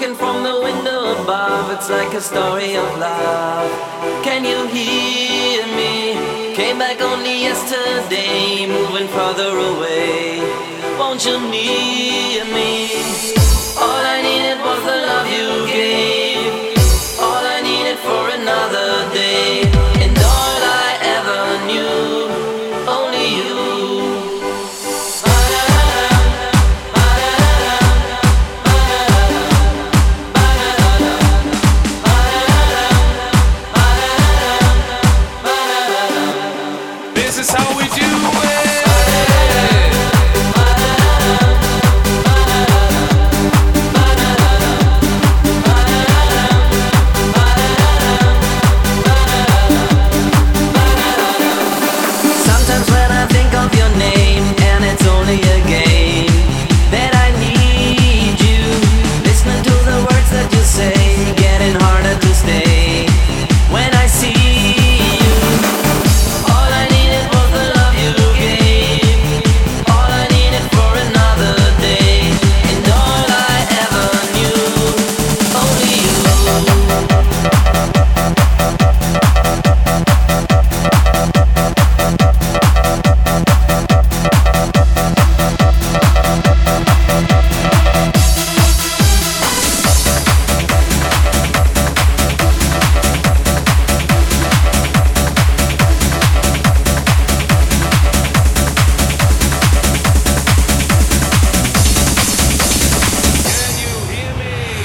Looking from the window above, it's like a story of love. Can you hear me? Came back only yesterday, moving further away. Won't you need me? All I needed was the love you gave. All I needed for another day, and all I ever knew.